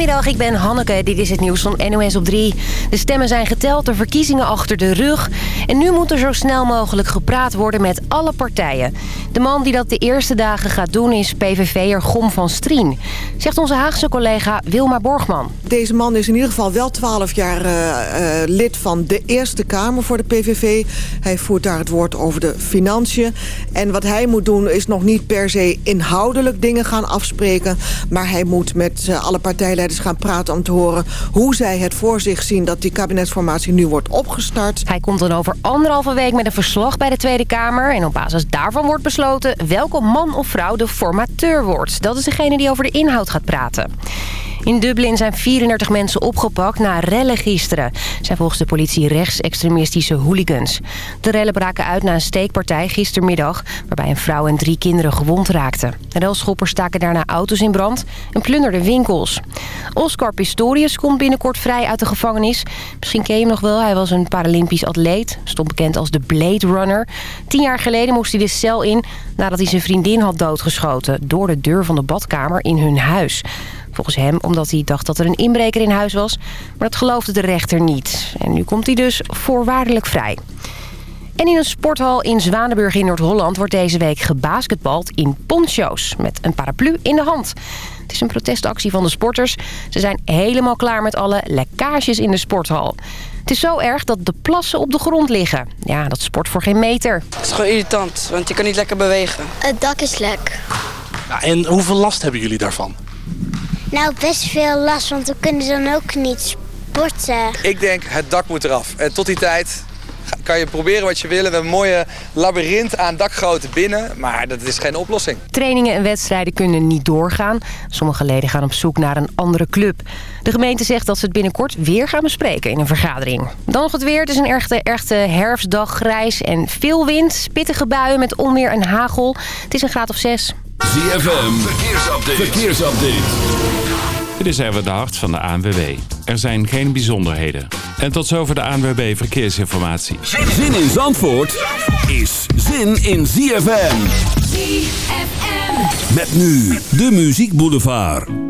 Goedemiddag, ik ben Hanneke. Dit is het nieuws van NOS op 3. De stemmen zijn geteld, de verkiezingen achter de rug. En nu moet er zo snel mogelijk gepraat worden met alle partijen. De man die dat de eerste dagen gaat doen is PVV'er Gom van Strien. Zegt onze Haagse collega Wilma Borgman. Deze man is in ieder geval wel 12 jaar uh, uh, lid van de Eerste Kamer voor de PVV. Hij voert daar het woord over de financiën. En wat hij moet doen is nog niet per se inhoudelijk dingen gaan afspreken. Maar hij moet met uh, alle partijleiders gaan praten om te horen... hoe zij het voor zich zien dat die kabinetsformatie nu wordt opgestart. Hij komt dan over anderhalve week met een verslag bij de Tweede Kamer. En op basis daarvan wordt besloten welke man of vrouw de formateur wordt. Dat is degene die over de inhoud gaat praten. In Dublin zijn 34 mensen opgepakt na rellen gisteren. zijn volgens de politie rechtsextremistische hooligans. De rellen braken uit na een steekpartij gistermiddag... waarbij een vrouw en drie kinderen gewond raakten. Relschoppers staken daarna auto's in brand en plunderden winkels. Oscar Pistorius komt binnenkort vrij uit de gevangenis. Misschien ken je hem nog wel, hij was een Paralympisch atleet. Stond bekend als de Blade Runner. Tien jaar geleden moest hij de cel in nadat hij zijn vriendin had doodgeschoten... door de deur van de badkamer in hun huis. Volgens hem omdat hij dacht dat er een inbreker in huis was. Maar dat geloofde de rechter niet. En nu komt hij dus voorwaardelijk vrij. En in een sporthal in Zwanenburg in Noord-Holland wordt deze week gebasketbald in poncho's. Met een paraplu in de hand. Het is een protestactie van de sporters. Ze zijn helemaal klaar met alle lekkages in de sporthal. Het is zo erg dat de plassen op de grond liggen. Ja, dat sport voor geen meter. Het is gewoon irritant, want je kan niet lekker bewegen. Het dak is lek. Nou, en hoeveel last hebben jullie daarvan? Nou, best veel last, want we kunnen dan ook niet sporten. Ik denk, het dak moet eraf. En tot die tijd kan je proberen wat je wil. We hebben een mooie labyrint aan dakgrootte binnen, maar dat is geen oplossing. Trainingen en wedstrijden kunnen niet doorgaan. Sommige leden gaan op zoek naar een andere club. De gemeente zegt dat ze het binnenkort weer gaan bespreken in een vergadering. Dan nog het weer. Het is een echte, echte herfstdag, grijs en veel wind. Pittige buien met onweer en hagel. Het is een graad of zes. ZFM, verkeersupdate. verkeersupdate. Dit is even de hart van de ANWB. Er zijn geen bijzonderheden. En tot zover de ANWB Verkeersinformatie. Zin in Zandvoort is zin in ZFM. ZFM. Met nu de Muziek Boulevard.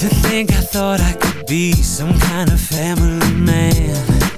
To think I thought I could be some kind of family man.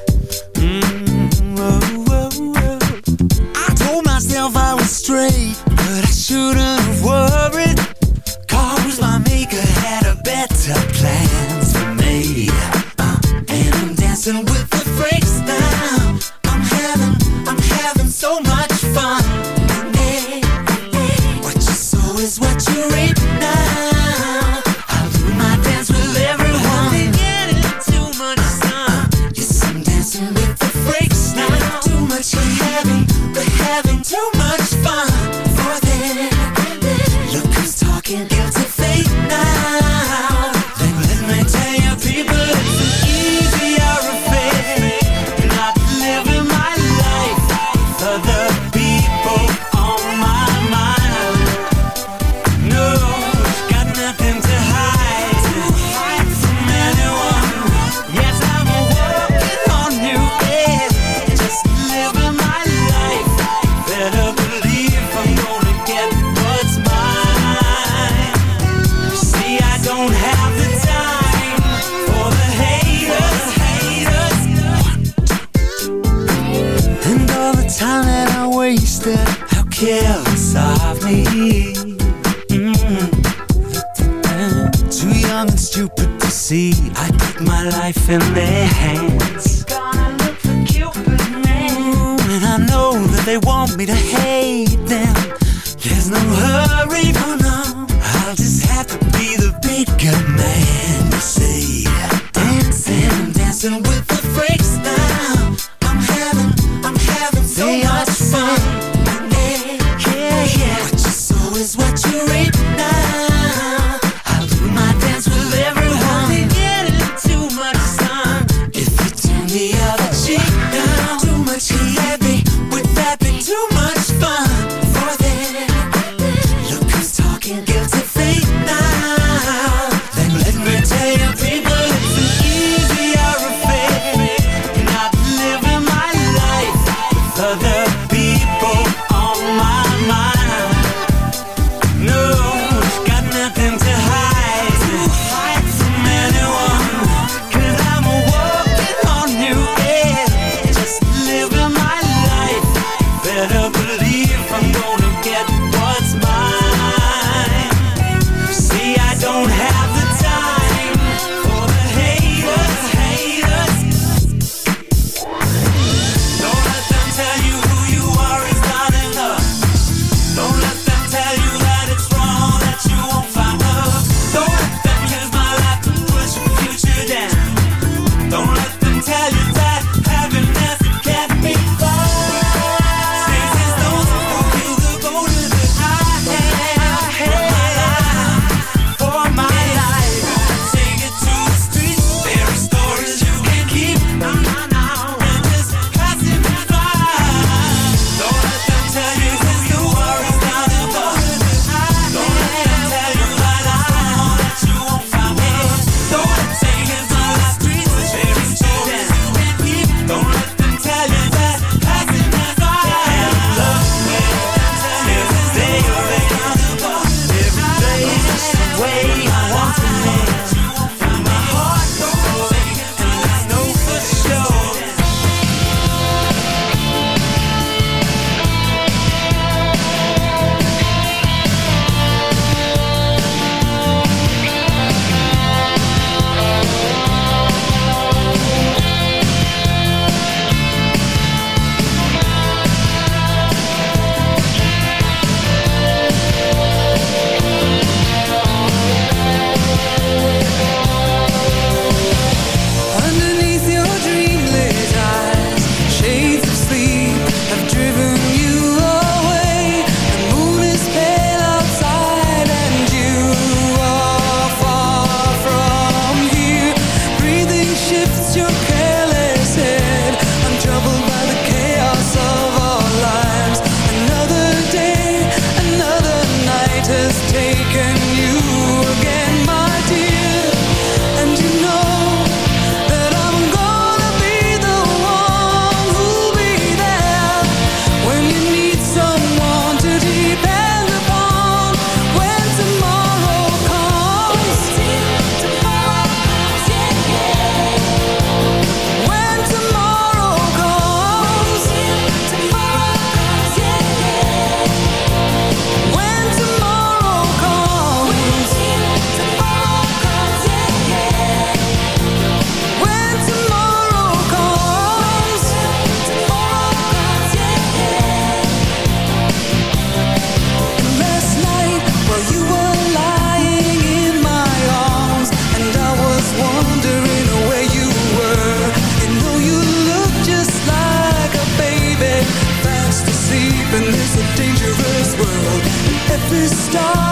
Every star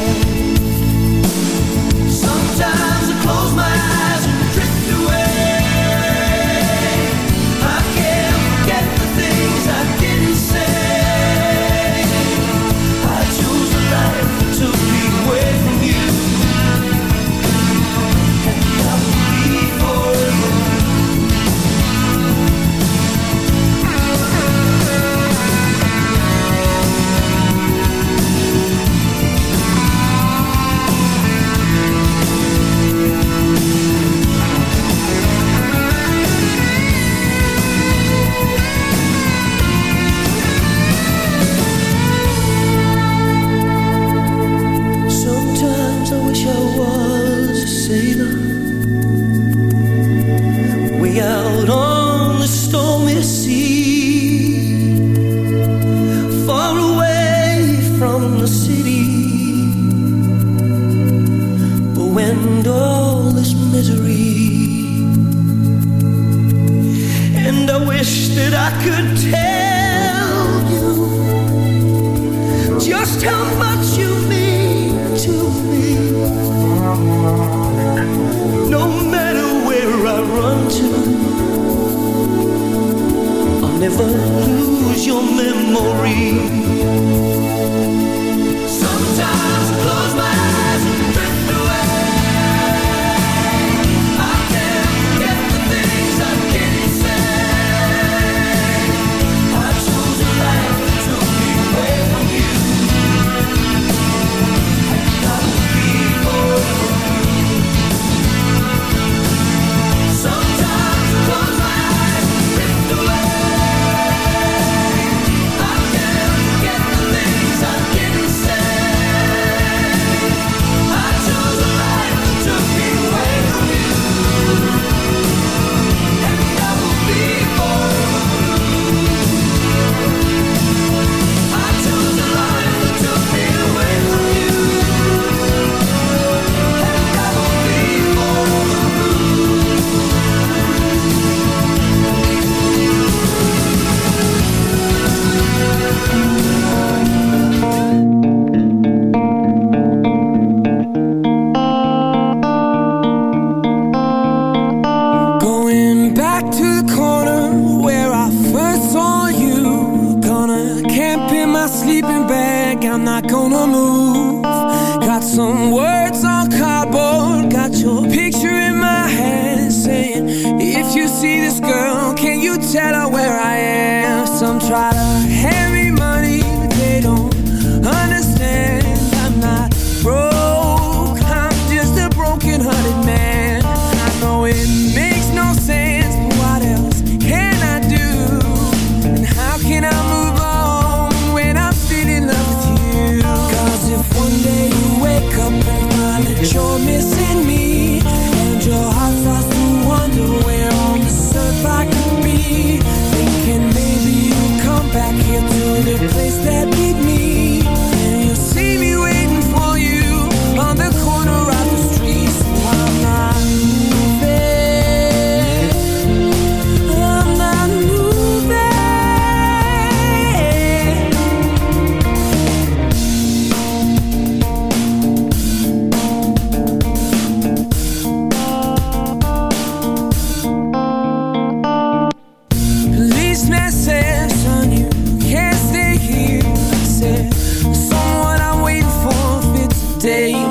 day,